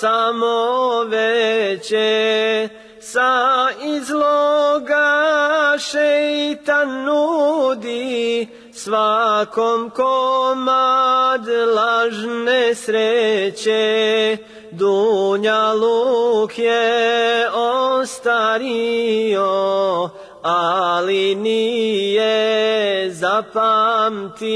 samo veće sa izloga šeitan nudi svakom komad lažne sreće. Dunja luk je ostario ali nije zapamtio.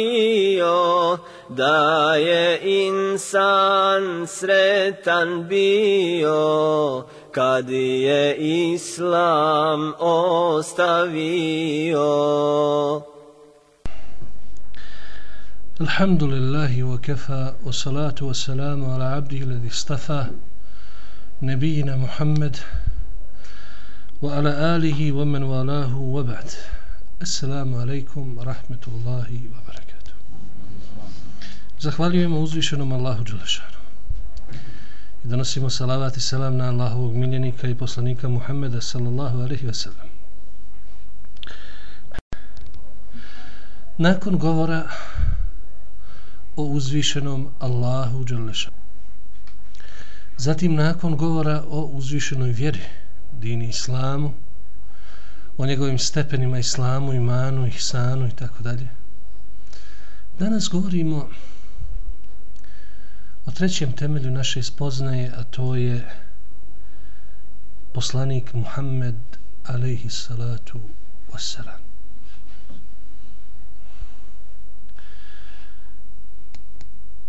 Da je insan sretan bio kad je islam ostavio الحمد لله وكفى والصلاة والسلام على عبده الذي اصطفى نبينا محمد وعلى آله ومن والاه وبعد السلام عليكم ورحمة الله وبركاته Zahvaljujemo uzvišenom Allahu Đelešanu. I donosimo salavat i selam na Allahovog miljenika i poslanika Muhammeda sallallahu alaihi ve sellem. Nakon govora o uzvišenom Allahu Đelešanu. Zatim nakon govora o uzvišenoj vjeri, dini islamu, o njegovim stepenima islamu, imanu, ihsanu i tako dalje. Danas govorimo o trećem temelju naše spoznaje, a to je poslanik Muhammed alaihi salatu wassalam.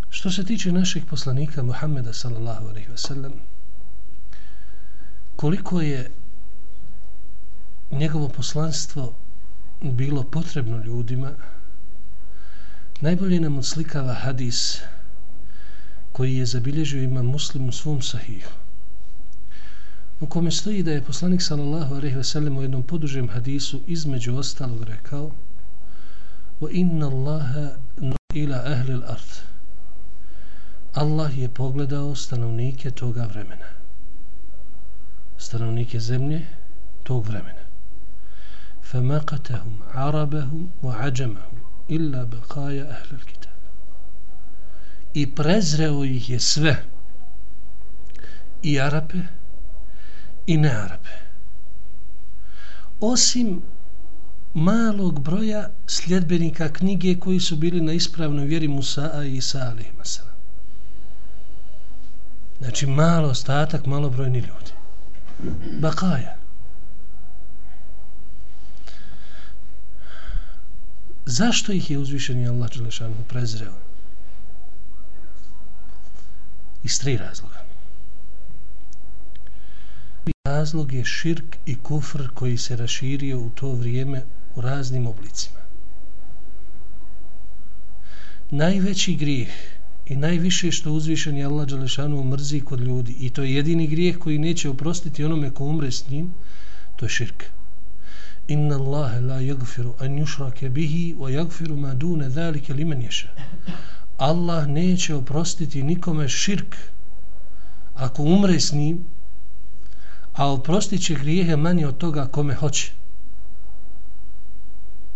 Što se tiče naših poslanika Muhammeda sallallahu alaihi wasallam, koliko je njegovo poslanstvo bilo potrebno ljudima, najbolje nam odslikava hadis koji je zabilježio ima muslim u svom sahihu u kome stoji da je poslanik sallallahu alaihi ve sellem u jednom podužem hadisu između ostalog rekao wa inna Allaha ila ahli al-ard. Allah je pogledao stanovnike toga vremena. Stanovnike zemlje tog vremena. Famaqatahum arabahum wa ajamahum illa baqaya ahli al-kitab i prezreo ih je sve. I Arape i ne Arape. Osim malog broja sljedbenika knjige koji su bili na ispravnoj vjeri Musa i Isa alihima znači malo ostatak malobrojni ljudi. Bakaja. Zašto ih je uzvišeni Allah Đelešanu prezreo? Iz tri razloga. Razlog je širk i kufr koji se raširio u to vrijeme u raznim oblicima. Najveći grijeh i najviše što uzvišen je Allah Đalešanu mrzi kod ljudi i to je jedini grijeh koji neće oprostiti onome ko umre s njim to je širk inna Allahe la jagfiru an yushrake bihi wa jagfiru ma dune dhalike limen ješa Allah neće oprostiti nikome širk ako umre s njim a oprostit će grijehe manje od toga kome hoće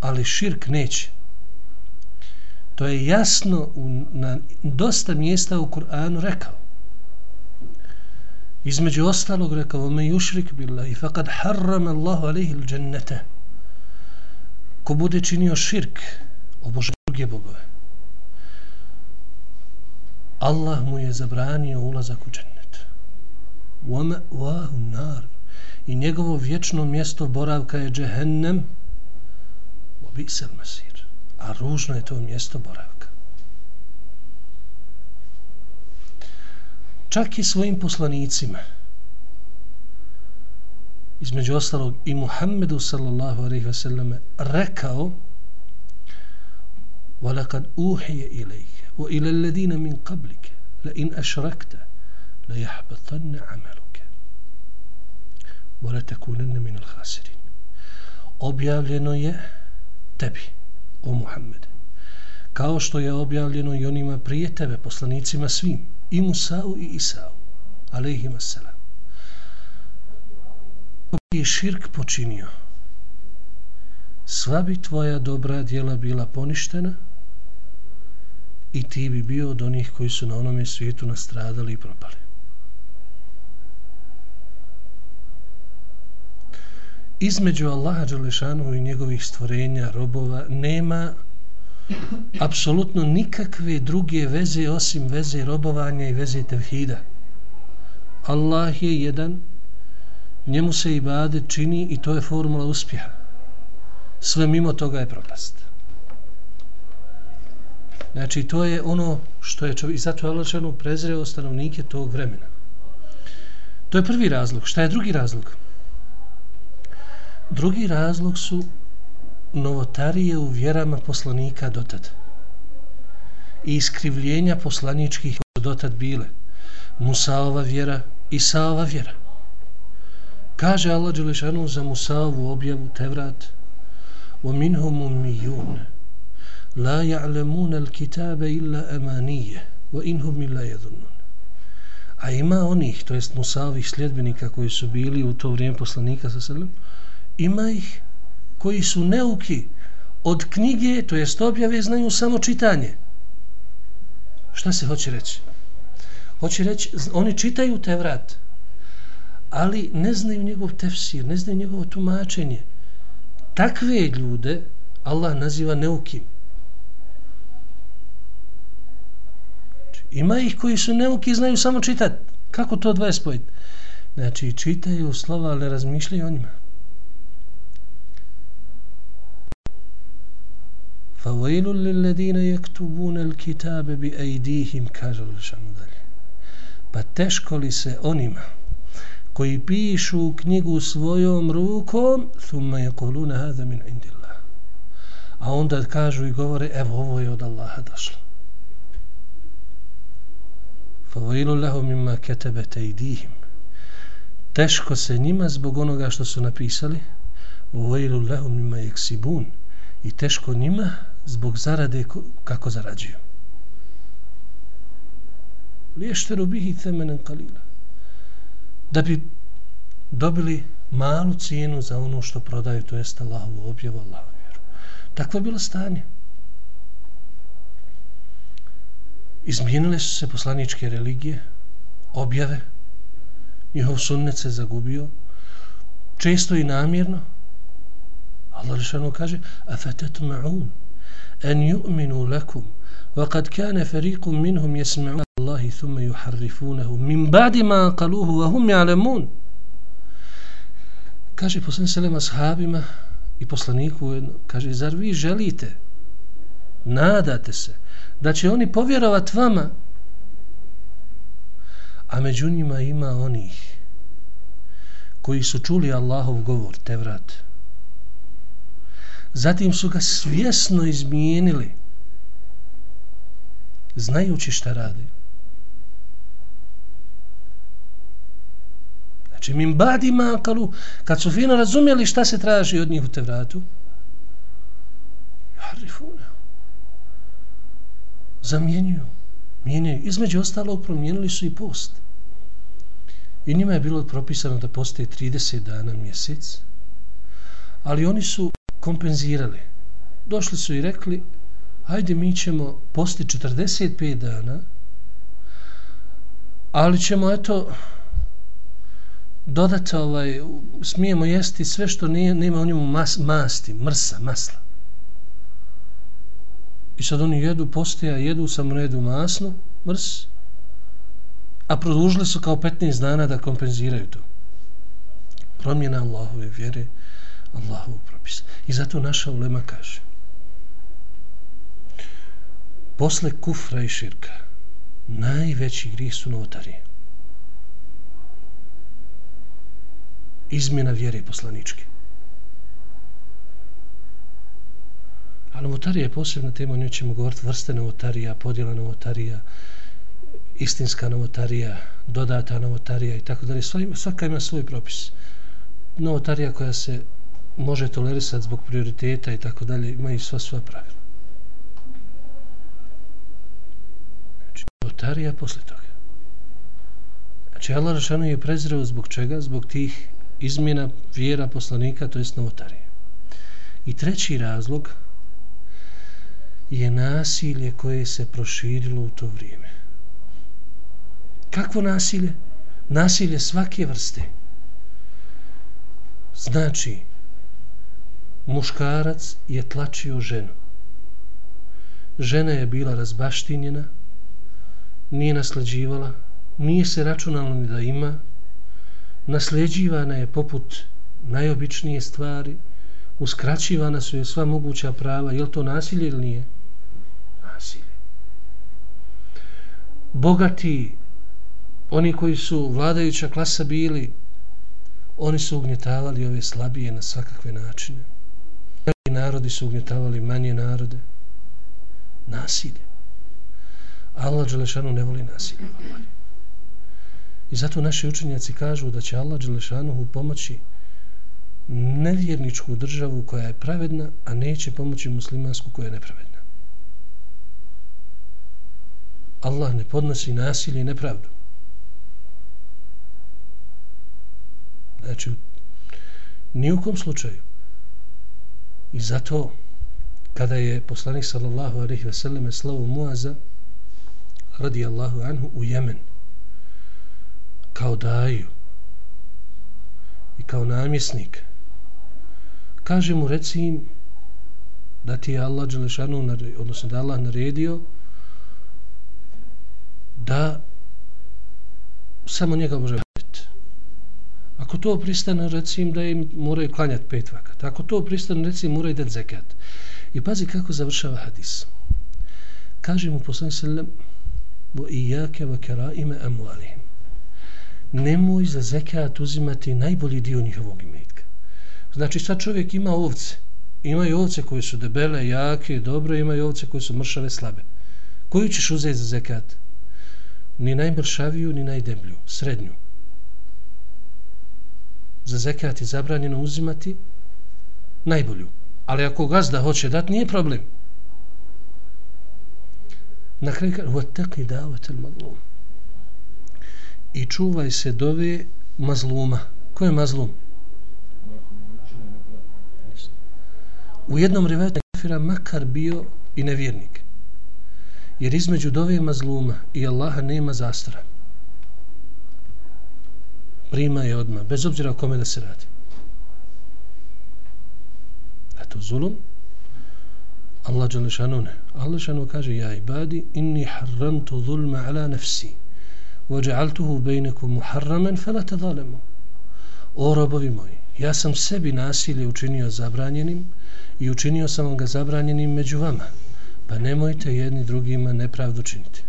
ali širk neće To je jasno u, na dosta mjesta u Kur'anu rekao. Između ostalog rekao, me jušrik billahi, faqad harrama Allahu alaihi l-đennete. Ko bude činio širk, obože druge bogove. Allah mu je zabranio ulazak u džennet. Wama wahu nar. I njegovo vječno mjesto boravka je džehennem. Wa bi'sal masir a ružno je to mjesto boravka. Čak i svojim poslanicima, između ostalog i Muhammedu sallallahu alaihi ve selleme, rekao وَلَقَدْ أُوحِيَ إِلَيْكَ وَإِلَى الَّذِينَ مِنْ قَبْلِكَ لَإِنْ أَشْرَكْتَ لَيَحْبَطَنَّ عَمَلُكَ وَلَتَكُونَنَّ مِنَ الْخَاسِرِينَ Objavljeno je tebi o Muhammed. Kao što je objavljeno i onima prije tebe, poslanicima svim, i Musa'u i Isa'u, alaihima salam. Ko je širk počinio, sva bi tvoja dobra djela bila poništena i ti bi bio od onih koji su na onome svijetu nastradali i propali. između Allaha Đelešanu i njegovih stvorenja, robova, nema apsolutno nikakve druge veze osim veze robovanja i veze tevhida. Allah je jedan, njemu se i čini i to je formula uspjeha. Sve mimo toga je propast. Znači, to je ono što je čovjek, i zato je Allah prezreo stanovnike tog vremena. To je prvi razlog. Šta je drugi razlog? Drugi razlog su novotarije u vjerama poslanika dotad i iskrivljenja poslaničkih dotad bile Musaova vjera i Saova vjera. Kaže Allah Đelešanu za Musaovu objavu Tevrat وَمِنْهُمُ مِيُّونَ la ja'lemuna al-kitabe illa emanije, wa inhum illa jedunun. a ima onih to jest musavih sljedbenika koji su bili u to vrijeme poslanika sa selam ima ih koji su neuki od knjige to jest objave znaju samo čitanje. Šta se hoće reći? Hoće reći oni čitaju te vrat ali ne znaju njegov tefsir ne znaju njegovo tumačenje. Takve ljude Allah naziva neukim. Ima ih koji su neuki znaju samo čitati. Kako to dvoje spojiti? Znači, čitaju slova, ali razmišljaju o njima. فويل للذين يكتبون الكتاب بأيديهم kaže Lišanu dalje. Pa teško li se onima koji pišu knjigu svojom rukom thumma yakuluna hada min indillah. A onda kažu i govore evo ovo je od Allaha došlo. Fawailu lahum mimma katabat aydihim. Teško se njima zbog onoga što su napisali. Fawailu lahum mimma yaksibun. I teško njima zbog zarade kako zarađuju. Liješteru bihi temenen kalila. Da bi dobili malu cijenu za ono što prodaju, to jest Allahovu objavu, Allahovu vjeru. Takvo je bilo stanje. Izmijenile su se poslaničke religije, objave, njihov sunnet se zagubio, često i namjerno. Allah rešano kaže, a fetet ma'un, أن يؤمنوا لكم وقد كان فريق منهم يسمعون الله ثم يحرفونه من بعد ما قالوه وهم يعلمون kaže poslanik selema sahabima i poslaniku kaže zar vi želite nadate se da će oni povjerovat vama a među njima ima onih koji su čuli Allahov govor te vrat Zatim su ga svjesno izmijenili znajući šta rade. Znači, min badi makalu, kad su fino razumjeli šta se traži od njih u te vratu, zamjenjuju, mijenjaju. Između ostalog promijenili su i post. I njima je bilo propisano da postoje 30 dana mjesec, ali oni su kompenzirali. Došli su i rekli, hajde mi ćemo posti 45 dana, ali ćemo eto dodati ovaj, smijemo jesti sve što nije, nema u njemu mas, masti, mrsa, masla. I sad oni jedu postija, jedu samo jedu masno, mrs, a produžili su kao 15 dana da kompenziraju to. Promjena Allahove vjere, Allahov propisa. I zato naša ulema kaže, posle kufra i širka, najveći grih su notarije. Izmjena vjere poslaničke. A novotarija je posebna tema, o njoj ćemo govoriti vrste novotarija, podjela novotarija, istinska novotarija, dodata novotarija i tako dalje. Svaka ima svoj propis. Novotarija koja se može tolerisati zbog prioriteta i tako dalje, ima i sva svoja pravila. Znači, novotarija posle toga. Znači, Allah Rašanu je prezirao zbog čega? Zbog tih izmjena vjera poslanika, to jest novotarije. I treći razlog je nasilje koje se proširilo u to vrijeme. Kakvo nasilje? Nasilje svake vrste. Znači, muškarac je tlačio ženu. Žena je bila razbaštinjena, nije naslađivala, nije se računalo ni da ima, nasljeđivana je poput najobičnije stvari, uskraćivana su je sva moguća prava, je to nasilje ili nije? Nasilje. Bogati, oni koji su vladajuća klasa bili, oni su ugnjetavali ove slabije na svakakve načine. Neki narodi su ugnjetavali manje narode. Nasilje. Allah Đelešanu ne voli nasilje. I zato naši učenjaci kažu da će Allah Đelešanu pomoći nevjerničku državu koja je pravedna, a neće pomoći muslimansku koja je nepravedna. Allah ne podnosi nasilje i nepravdu. Znači, ni u kom slučaju. I zato, kada je poslanik sallallahu alaihi ve selleme slavu Muaza, radi Allahu anhu, u Jemen, kao daju i kao namjesnik, kaže mu, reci im, da ti je Allah Đelešanu, odnosno da Allah naredio, da samo njega može Ako to pristane, recim da im moraju klanjati pet vakata. Ako to pristane, recim moraju dati zekat. I pazi kako završava hadis. Kaže mu poslani sallam vo i jake va ime. Nemoj za zekat uzimati najbolji dio njihovog imetka. Znači sad čovjek ima ovce. Ima i ovce koje su debele, jake, dobre, ima i ovce koje su mršave, slabe. Koju ćeš uzeti za zekat? Ni najmršaviju, ni najdeblju, srednju za zekat je zabranjeno uzimati najbolju. Ali ako gazda hoće dati, nije problem. Na kraju kaže, vataki davatel mazlum. I čuvaj se dove mazluma. Ko je mazlum? U jednom rivetu kafira makar bio i nevjernik. Jer između dove mazluma i Allaha nema zastara prima je odma bez obzira o kome da se radi. A to zulum? Allah džele šanune. Allah šanu kaže, ja ibadi, inni harramtu zulma ala nafsi, wa ja'altuhu bejnekum muharraman, fela zalemu. O robovi moji, ja sam sebi nasilje učinio zabranjenim i učinio sam ga zabranjenim među vama, pa nemojte jedni drugima nepravdu činiti.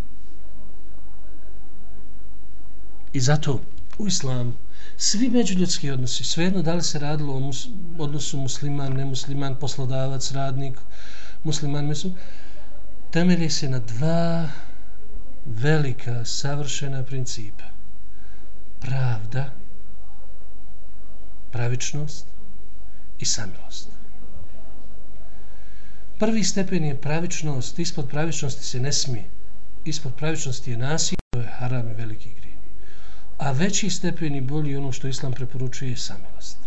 I zato, u islamu svi međuljudski odnosi, svejedno da li se radilo o mus, odnosu musliman, nemusliman, poslodavac, radnik, musliman, mislim, temelje se na dva velika, savršena principa. Pravda, pravičnost i samilost. Prvi stepen je pravičnost, ispod pravičnosti se ne smije. Ispod pravičnosti je nasilje, to je haram i veliki grijeh. A veći stepen i bolji ono što Islam preporučuje je samilost.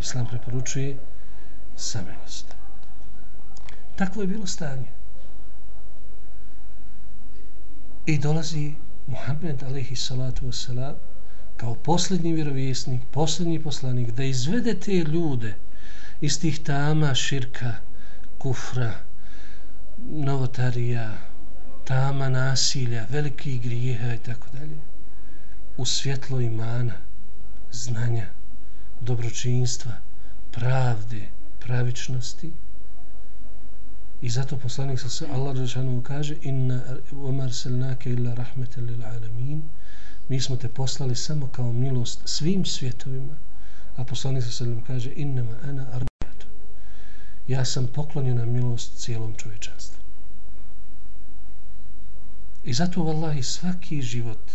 Islam preporučuje samilost. Takvo je bilo stanje. I dolazi Muhammed alaihi salatu wasalam kao posljednji vjerovjesnik, posljednji poslanik da izvede te ljude iz tih tama širka, kufra, novotarija, tama nasilja, velikih grijeha i tako dalje, u svjetlo imana, znanja, dobročinstva, pravde, pravičnosti. I zato poslanik sa se Allah Đelšanu kaže inna omar selnake illa rahmete lil alamin. Mi smo te poslali samo kao milost svim svjetovima. A poslanik sa se kaže innama ana ja sam poklonjena milost cijelom čovječanstvu i zato vallahi svaki život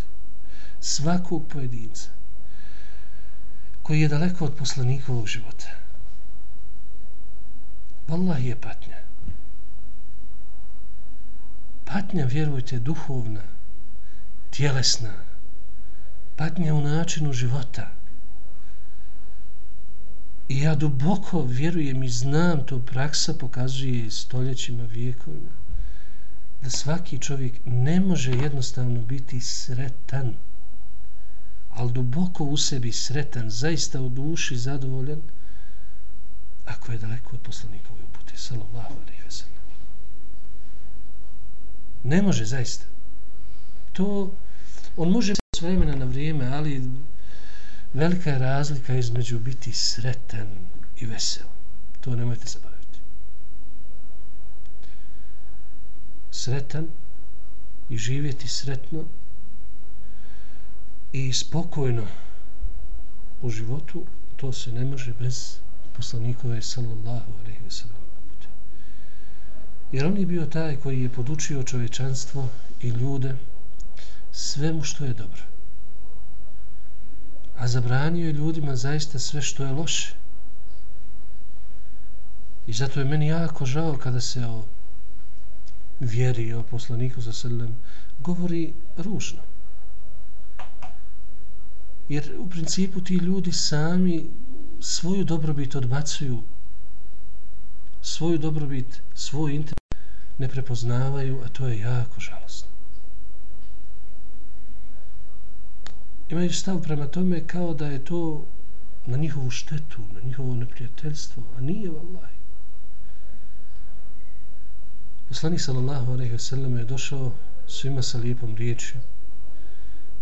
svakog pojedinca koji je daleko od poslanikovog života. vallahi je patnja. Patnja, vjerujte, duhovna, tjelesna, patnja u načinu života. I ja duboko vjerujem i znam, to praksa pokazuje stoljećima, vijekovima, da svaki čovjek ne može jednostavno biti sretan ali duboko u sebi sretan, zaista u duši zadovoljan, ako je daleko od poslanikove upute, sallallahu alaihi ve sellem. Ne može, zaista. To, on može s vremena na vrijeme, ali velika je razlika između biti sretan i vesel. To nemojte zaboraviti. Sretan i živjeti sretno i spokojno u životu, to se ne može bez poslanikove sallallahu alaihi wa sallam. Jer on je bio taj koji je podučio čovečanstvo i ljude svemu što je dobro. A zabranio je ljudima zaista sve što je loše. I zato je meni jako žao kada se o vjeri o poslaniku sa sallam govori ružno jer u principu ti ljudi sami svoju dobrobit odbacuju svoju dobrobit svoj interes ne prepoznavaju a to je jako žalostno imaju stav prema tome kao da je to na njihovu štetu na njihovo neprijateljstvo a nije vallaj poslanik sallallahu alejhi ve sellem je došao svima sa lijepom riječju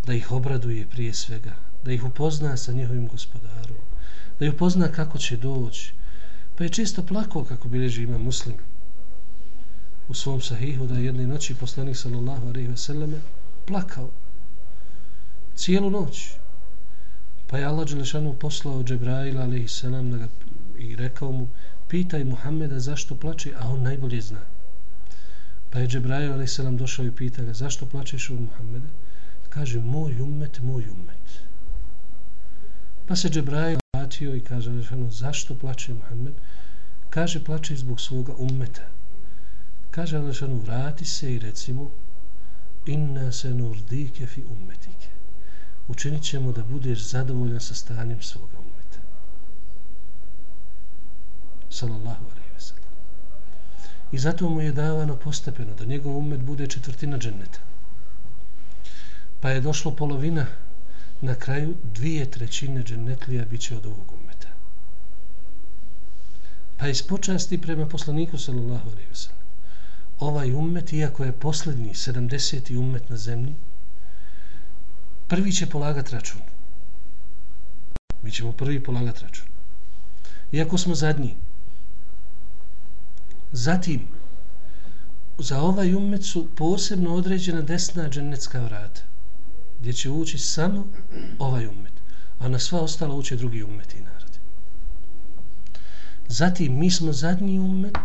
da ih obraduje prije svega da ih upozna sa njihovim gospodarom, da ih upozna kako će doći. Pa je čisto plako kako bilježi ima muslim u svom sahihu da je jedne noći poslanik sallallahu alejhi ve selleme plakao cijelu noć. Pa je Allah Đelešanu poslao Džebraila alaihi selam da ga i rekao mu pitaj Muhammeda zašto plače, a on najbolje zna. Pa je Džebrail alaihi selam došao i pita ga zašto plačeš od Muhammeda? Kaže moj ummet, moj ummet. Pa se Džebrail vratio i kaže Đelešanu zašto plače Muhammed? Kaže, plače zbog svoga ummeta. Kaže Đelešanu vrati se i reci mu, inna se nurdike fi ummetike. Učinit ćemo da budeš zadovoljan sa stanjem svoga ummeta. Salallahu alaihi wa. I zato mu je davano postepeno da njegov ummet bude četvrtina dženneta. Pa je došlo polovina na kraju dvije trećine džennetlija bit će od ovog umeta. Pa iz počasti prema poslaniku sallallahu alaihi wa sallam, ovaj umet, iako je posljednji, 70. umet na zemlji, prvi će polagat račun. Mi ćemo prvi polagat račun. Iako smo zadnji. Zatim, za ovaj umet su posebno određena desna dženecka vrata gdje će ući samo ovaj umet, a na sva ostala uče drugi umet i narod. Zatim, mi smo zadnji umet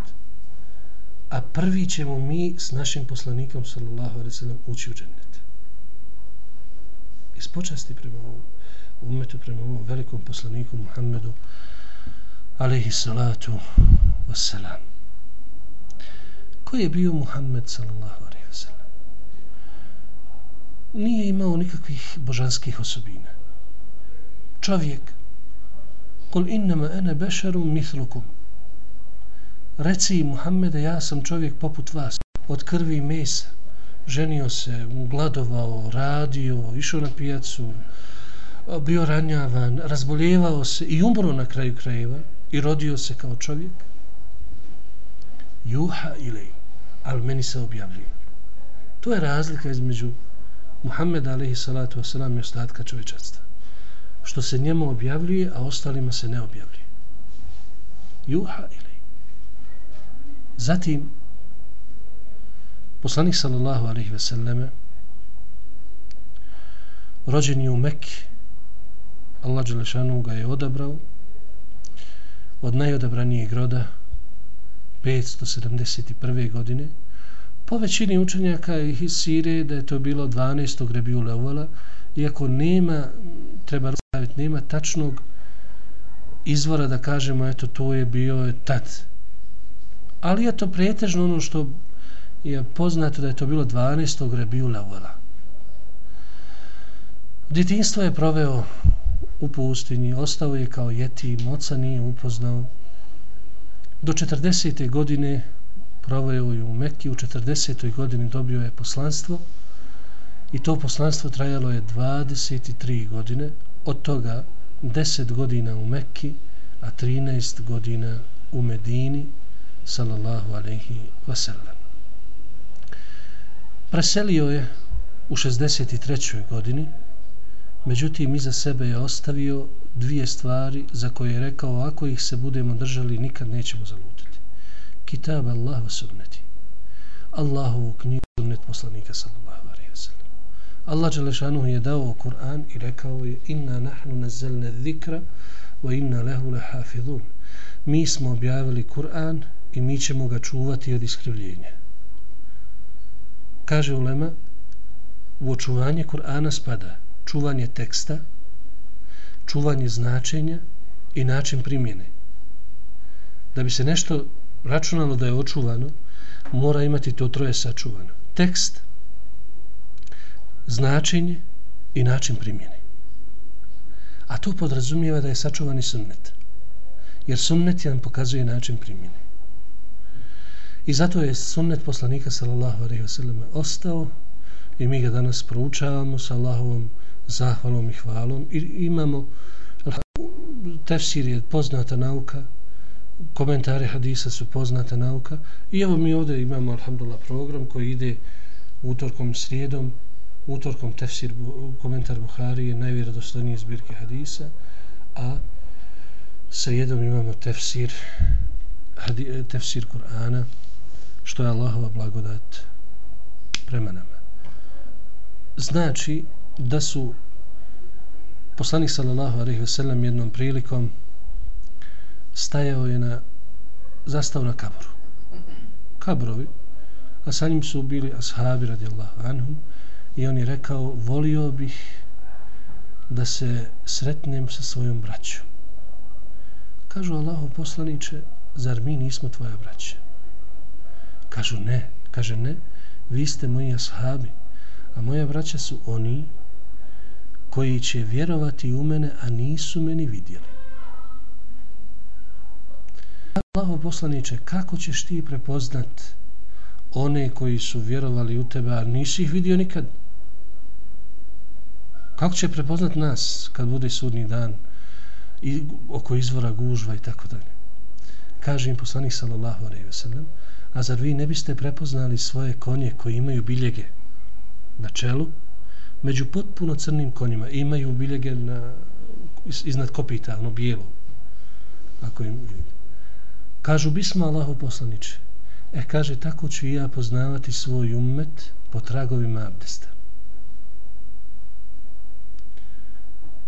a prvi ćemo mi s našim poslanikom sallallahu alaihi sallam ući u džennet iz počasti prema ovom umetu prema ovom velikom poslaniku Muhammedu alaihi salatu wassalam. Ko je bio Muhammed sallallahu alaihi wasallam? Nije imao nikakvih božanskih osobina. Čovjek kol innama ene bešarum mithlukum. Reci Muhammede ja sam čovjek poput vas od krvi i mesa ženio se, gladovao, radio, išao na pijacu, bio ranjavan, razboljevao se i umro na kraju krajeva i rodio se kao čovjek. Juha ili, ali meni se objavljuje. To je razlika između Muhammeda alaihi salatu wasalam i ostatka čovječanstva. Što se njemu objavljuje, a ostalima se ne objavljuje. Juha ili. Zatim, poslanik sallallahu alaihi ve selleme rođen je u Mekki Allah Đelešanu ga je odabrao od najodabranijeg roda 571. godine po većini učenjaka iz Sire da je to bilo 12. rebiju Leovala iako nema treba staviti, nema tačnog izvora da kažemo eto to je bio tad ali je to pretežno ono što je poznato da je to bilo 12. rebiju Uvela. Djetinstvo je proveo u pustinji, ostao je kao jeti, moca nije upoznao. Do 40. godine proveo je u Mekki, u 40. godini dobio je poslanstvo i to poslanstvo trajalo je 23 godine, od toga 10 godina u Mekki, a 13 godina u Medini, sallallahu alaihi wasallam. Preselio je u 63. godini, međutim iza sebe je ostavio dvije stvari za koje je rekao ako ih se budemo držali nikad nećemo zalutiti. Kitab Allah wa sunneti. Allahovu knjigu sunnet poslanika sallallahu alaihi wa sallam. Allah Đelešanu je dao Kur'an i rekao je inna nahnu nazelne dhikra wa inna lehu lehafidun. Mi smo objavili Kur'an i mi ćemo ga čuvati od iskrivljenja kaže ulema u očuvanje Kur'ana spada čuvanje teksta čuvanje značenja i način primjene. Da bi se nešto računalo da je očuvano mora imati to troje sačuvano. Tekst značenje i način primjene. A to podrazumijeva da je sačuvani sunnet. Jer sunnet jedan pokazuje način primjene. I zato je sunnet poslanika sallallahu alaihi ve selleme ostao i mi ga danas proučavamo sa Allahovom zahvalom i hvalom. I imamo tefsir je poznata nauka komentare hadisa su poznata nauka. I evo mi ovdje imamo alhamdulillah program koji ide utorkom srijedom utorkom tefsir komentar Buhari je najvjerodostojnije zbirke hadisa a srijedom imamo tefsir tefsir Kur'ana što je Allahova blagodat prema nama. Znači da su poslanik sallallahu alejhi ve sellem jednom prilikom stajao je na zastao na kaburu. Kabrovi, a sa njim su bili ashabi radijallahu anhum i on je rekao volio bih da se sretnem sa svojom braćom. Kažu Allahu poslanice, zar mi nismo tvoja braća? Kažu ne, kaže ne, vi ste moji ashabi, a moja braća su oni koji će vjerovati u mene, a nisu meni vidjeli. Allaho poslaniče, kako ćeš ti prepoznat one koji su vjerovali u tebe, a nisi ih vidio nikad? Kako će prepoznat nas kad bude sudni dan i oko izvora gužva i tako dalje? Kaže im poslanik sallallahu alaihi ve sellem, a zar vi ne biste prepoznali svoje konje koji imaju biljege na čelu? Među potpuno crnim konjima imaju biljege na, iznad kopita, ono bijelo. Ako im kažu bismo Allaho poslaniče. E kaže tako ću i ja poznavati svoj ummet po tragovima abdesta.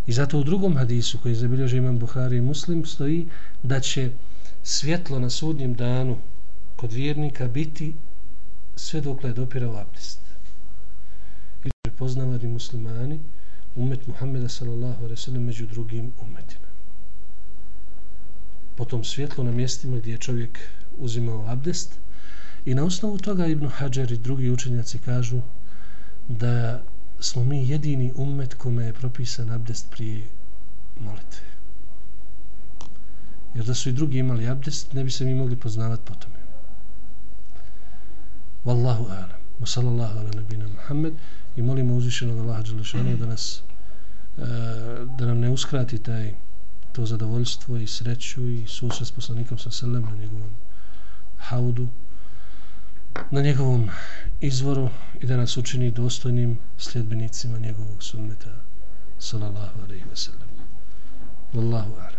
I zato u drugom hadisu koji zabilježi imam Buhari i Muslim stoji da će svjetlo na sudnjem danu kod vjernika biti sve dok je dopirao abdest. I prepoznavani muslimani umet Muhammeda sallallahu alaihi sallam među drugim umetima. Potom svjetlo na mjestima gdje je čovjek uzimao abdest i na osnovu toga Ibn Hajar i drugi učenjaci kažu da smo mi jedini umet kome je propisan abdest prije molitve. Jer da su i drugi imali abdest, ne bi se mi mogli poznavati po tome. Wallahu alam. Wa sallallahu ala nabina Muhammed i molimo uzvišenog Allaha Đelešanu da nas e, da nam ne uskrati taj to zadovoljstvo i sreću i susret s poslanikom sa selem na njegovom haudu na njegovom izvoru i da nas učini dostojnim sljedbenicima njegovog sunneta sallallahu alaihi wa sallam. Wallahu alam.